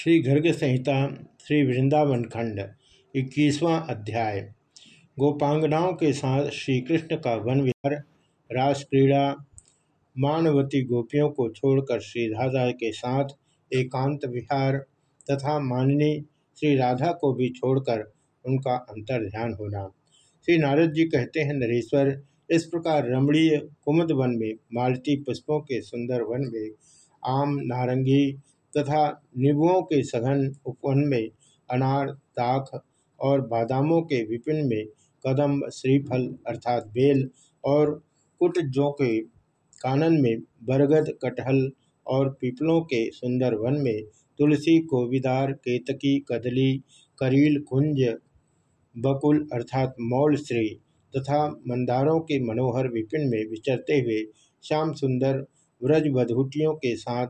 श्री गर्ग संहिता, श्री वृंदावन खंड, इक्कीसवां अध्याय। गोपांगनाओं के साथ श्री कृष्ण का वन विहार रास क्रीड़ा मानवती गोपियों को छोड़कर श्री राधा के साथ एकांत विहार तथा माननी श्री राधा को भी छोड़कर उनका अंतर ध्यान होना। श्री नारद जी कहते हैं, नरेश्वर, इस प्रकार रमणीय कुमुद वन में, मालती पुष्पों के सुंदर वन में, आम नारंगी तथा नींबुओं के सघन उपवन में अनार, दाख और बादामों के विपिन में कदम, श्रीफल अर्थात बेल और कुटजों के कानन में बरगद, कटहल और पीपलों के सुंदर वन में तुलसी कोविदार केतकी, कदली, करील, कुंज, बकुल अर्थात मौल श्री तथा मंदारों के मनोहर विपिन में विचरते हुए श्याम सुंदर व्रज व्रजवधूटियों के साथ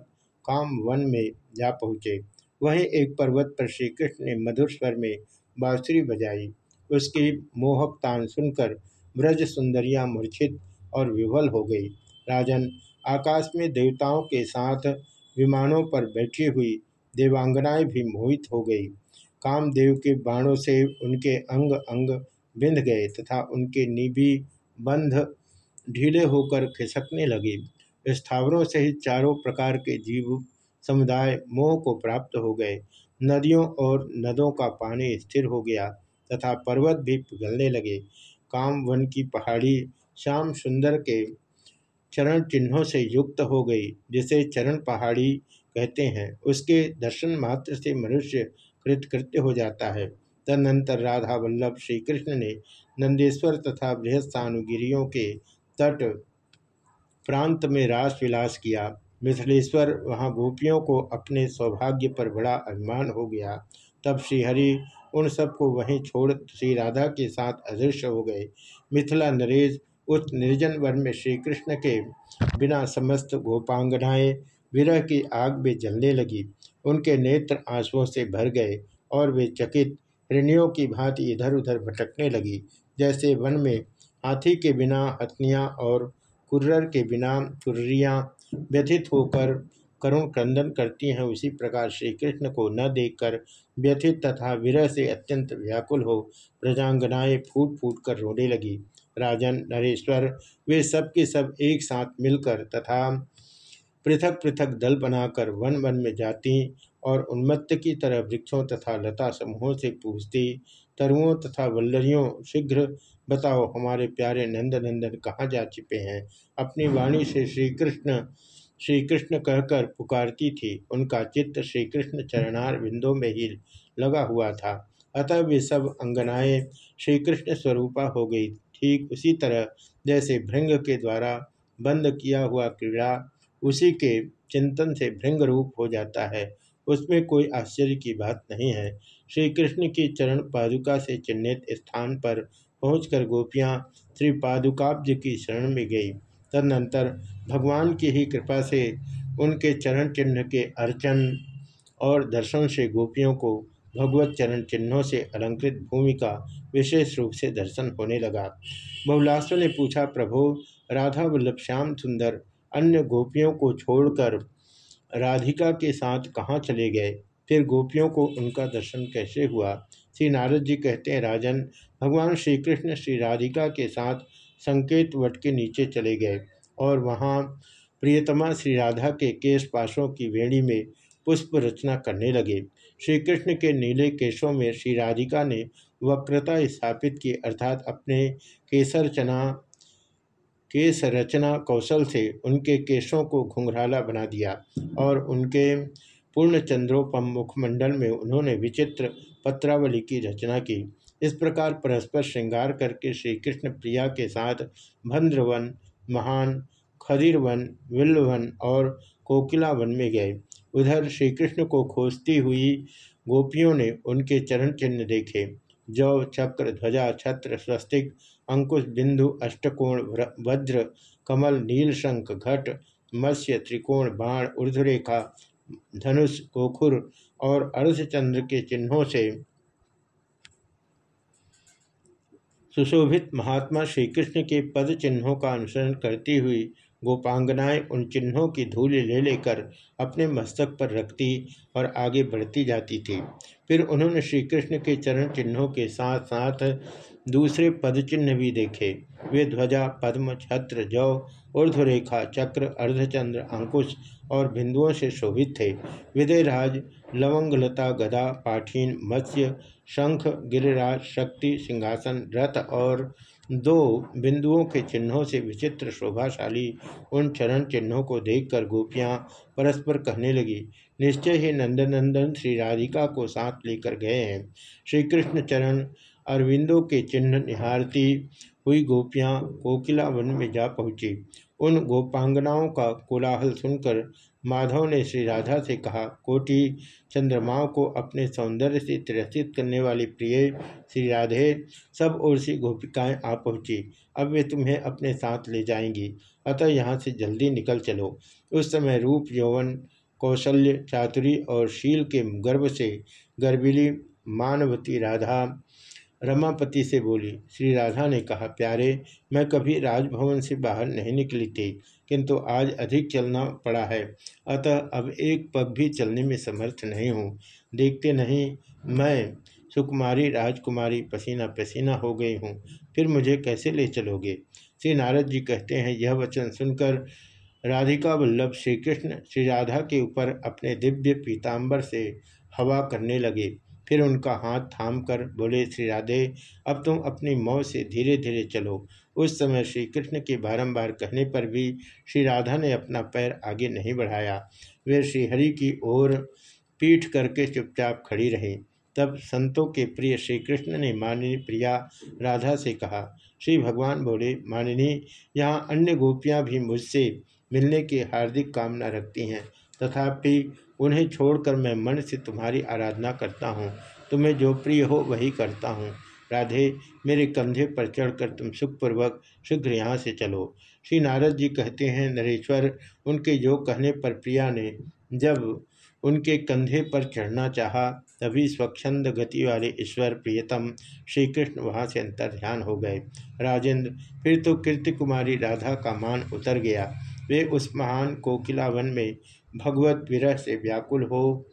काम वन में जा पहुँचे। वहीं एक पर्वत पर श्री कृष्ण ने मधुर स्वर में बाँसुरी बजाई। उसकी मोहक तान सुनकर ब्रज सुंदरियाँ मूर्छित और विवल हो गई। राजन, आकाश में देवताओं के साथ विमानों पर बैठी हुई देवांगनाएँ भी मोहित हो गई। कामदेव के बाणों से उनके अंग अंग बिंध गए तथा उनके निबी बंध ढीले होकर खिसकने लगे। स्थावरों सहित चारों प्रकार के जीव समुदाय मोह को प्राप्त हो गए। नदियों और नदों का पानी स्थिर हो गया तथा पर्वत भी पिघलने लगे। काम वन की पहाड़ी श्याम सुंदर के चरण चिन्हों से युक्त हो गई, जिसे चरण पहाड़ी कहते हैं। उसके दर्शन मात्र से मनुष्य कृतकृत्य हो जाता है। तदनंतर राधा वल्लभ श्री कृष्ण ने नंदेश्वर तथा बृहस्थानुगिरियों के तट प्रांत में रास विलास किया। मिथिलेश्वर वहाँ गोपियों को अपने सौभाग्य पर बड़ा अभिमान हो गया। तब श्रीहरि उन सबको वहीं छोड़ श्री राधा के साथ अदृश्य हो गए। मिथिला नरेश उस निर्जन वन में श्री कृष्ण के बिना समस्त गोपांगनाएँ विरह की आग में जलने लगी। उनके नेत्र आंसुओं से भर गए और वे चकित हिरणियों की भांति इधर उधर भटकने लगी। जैसे वन में हाथी के बिना हथनियाँ और कुर्रर के बिना कुर्रियाँ व्यथित होकर करुण क्रंदन करती हैं। उसी प्रकार श्री कृष्ण को न देखकर व्यथित तथा विरह से अत्यंत व्याकुल हो प्रजांगनाएँ फूट फूट कर रोने लगी। राजन, नरेश्वर, वे सब के सब एक साथ मिलकर तथा पृथक पृथक दल बनाकर वन वन में जाती और उन्मत्त की तरह वृक्षों तथा लता समूहों से पूछती तरुओं तथा वल्लरियों शीघ्र बताओ, हमारे प्यारे नंद नंदन कहाँ जा चुके हैं? अपनी वाणी से श्री कृष्ण श्री कृष्ण कहकर पुकारती थी। उनका चित्त श्री कृष्ण चरणार बिंदों में ही लगा हुआ था। अतः वे सब अंगनाएँ श्री कृष्ण स्वरूपा हो गई। ठीक उसी तरह जैसे भृंग के द्वारा बंद किया हुआ क्रीड़ा उसी के चिंतन से भृंग रूप हो जाता है। उसमें कोई आश्चर्य की बात नहीं है। श्री कृष्ण की चरण पादुका से चिन्हित स्थान पर पहुंचकर गोपियाँ श्री पादुकाब्ज की शरण में गई। तदनंतर भगवान की ही कृपा से उनके चरण चिन्ह के अर्चन और दर्शन से गोपियों को भगवत चरण चिन्हों से अलंकृत भूमि का विशेष रूप से दर्शन होने लगा। बहुलासों ने पूछा, प्रभु, राधा वल्लभ श्याम सुंदर अन्य गोपियों को छोड़कर राधिका के साथ कहाँ चले गए? फिर गोपियों को उनका दर्शन कैसे हुआ? श्री नारद जी कहते हैं, राजन, भगवान श्री कृष्ण श्री राधिका के साथ संकेत वट के नीचे चले गए और वहाँ प्रियतमा श्री राधा के केश पाशों की वेणी में पुष्प रचना करने लगे। श्री कृष्ण के नीले केशों में श्री राधिका ने वक्रता स्थापित की अर्थात अपने केसर चना रचना कौशल से उनके केशों को घुंघराला बना दिया और उनके पूर्ण चंद्रोपम मुखमंडल में उन्होंने विचित्र पत्रावली की रचना की। इस प्रकार परस्पर श्रृंगार करके श्री कृष्ण प्रिया के साथ भद्रवन, महान खदिरवन विल्लवन और कोकिला वन में गए। उधर श्री कृष्ण को खोजती हुई गोपियों ने उनके चरण चिन्ह देखे। जौ, चक्र, ध्वजा, छत्र, स्वस्तिक, अंकुश, बिंदु, अष्टकोण वज्र, कमल, नीलशंख, घट, मत्स्य, त्रिकोण, बाण ऊर्धरेखा धनुष, गोखुर और अर्धचंद्र के चिन्हों से सुशोभित महात्मा श्री कृष्ण के पद चिन्हों का अनुसरण करती हुई गोपांगनाएँ उन चिन्हों की धूल ले लेकर अपने मस्तक पर रखती और आगे बढ़ती जाती थी। फिर उन्होंने श्री कृष्ण के चरण चिन्हों के साथ साथ दूसरे पद चिन्ह भी देखे। वे ध्वजा, पद्म, छत्र, जौ, ऊर्ध्वरेखा, चक्र, अर्धचंद्र, अंकुश और बिंदुओं से शोभित थे। विदयराज लवंगलता, गदा, पाठीन, मत्स्य, शंख, गिरिराज, शक्ति, सिंहासन, रथ और दो बिंदुओं के चिन्हों से विचित्र शोभाशाली उन चरण चिन्हों को देखकर गोपियाँ परस्पर कहने लगी, निश्चय ही नंदनंदन श्री राधिका को साथ लेकर गए हैं। श्री कृष्ण चरण अरविंदों के चिन्ह निहारती हुई गोपियाँ कोकिला वन में जा पहुँची। उन गोपांगनाओं का कोलाहल सुनकर माधव ने श्री राधा से कहा, कोटि चंद्रमाओं को अपने सौंदर्य से तिरस्कृत करने वाली प्रिय श्री राधे, सब ओर से गोपिकाएँ आ पहुँची। अब वे तुम्हें अपने साथ ले जाएँगी। अतः यहाँ से जल्दी निकल चलो। उस समय रूप, यौवन, कौशल्य, चातुरी और शील के गर्भ से गर्भिली मानवती राधा रमापति से बोली, श्री राधा ने कहा, प्यारे, मैं कभी राजभवन से बाहर नहीं निकली थी, किंतु आज अधिक चलना पड़ा है। अतः अब एक पग भी चलने में समर्थ नहीं हूँ। देखते नहीं, मैं सुकुमारी राजकुमारी पसीना पसीना हो गई हूँ। फिर मुझे कैसे ले चलोगे? श्री नारद जी कहते हैं, यह वचन सुनकर राधिका वल्लभ श्री कृष्ण श्री राधा के ऊपर अपने दिव्य पीताम्बर से हवा करने लगे। फिर उनका हाथ थाम कर बोले, श्री राधे, अब तुम अपनी मौ से धीरे धीरे चलो। उस समय श्री कृष्ण के बारंबार कहने पर भी श्री राधा ने अपना पैर आगे नहीं बढ़ाया। वे श्रीहरि की ओर पीठ करके चुपचाप खड़ी रही। तब संतों के प्रिय श्री कृष्ण ने माननी प्रिया राधा से कहा, श्री भगवान बोले, मानिनी, यहाँ अन्य गोपियाँ भी मुझसे मिलने की हार्दिक कामना रखती हैं। तथापि उन्हें छोड़कर मैं मन से तुम्हारी आराधना करता हूँ। तुम्हें जो प्रिय हो वही करता हूँ। राधे, मेरे कंधे पर चढ़कर तुम सुखपूर्वक शीघ्र यहाँ से चलो। श्री नारद जी कहते हैं, नरेश्वर, उनके जो कहने पर प्रिया ने जब उनके कंधे पर चढ़ना चाहा, तभी स्वच्छंद गति वाले ईश्वर प्रियतम श्री कृष्ण वहाँ से अंतर ध्यान हो गए। राजेंद्र, फिर तो कीर्ति कुमारी राधा का मान उतर गया। वे उस महान कोकिलावन में भगवत विरह से व्याकुल हो,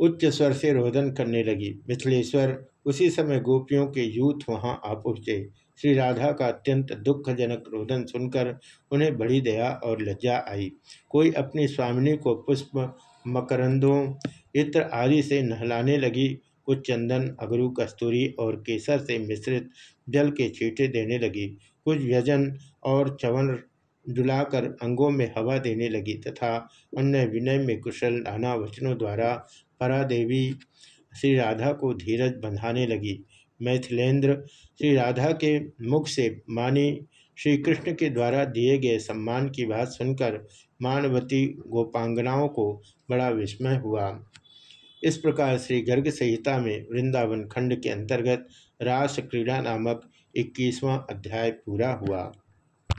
उच्च स्वर से रोदन करने लगी। मिथिलेश्वर उसी समय गोपियों के यूथ वहाँ आ पहुँचे। श्री राधा का अत्यंत दुखजनक रोदन सुनकर उन्हें बड़ी दया और लज्जा आई। कोई अपनी स्वामिनी को पुष्प, मकरंदों, इत्र आदि से नहलाने लगी, कुछ चंदन, अगरू, कस्तूरी और केसर से मिश्रित जल के छींटे देने लगी। कुछ व्यजन और चवन डुलाकर अंगों में हवा देने लगी तथा अन्य विनय में कुशल नाना वचनों द्वारा परादेवी श्री राधा को धीरज बंधाने लगी। मैथिलेंद्र श्री राधा के मुख से मानी श्री कृष्ण के द्वारा दिए गए सम्मान की बात सुनकर मानवती गोपांगनाओं को बड़ा विस्मय हुआ। इस प्रकार श्री गर्ग संहिता में वृंदावन खंड के अंतर्गत रास क्रीड़ा नामक इक्कीसवां अध्याय पूरा हुआ।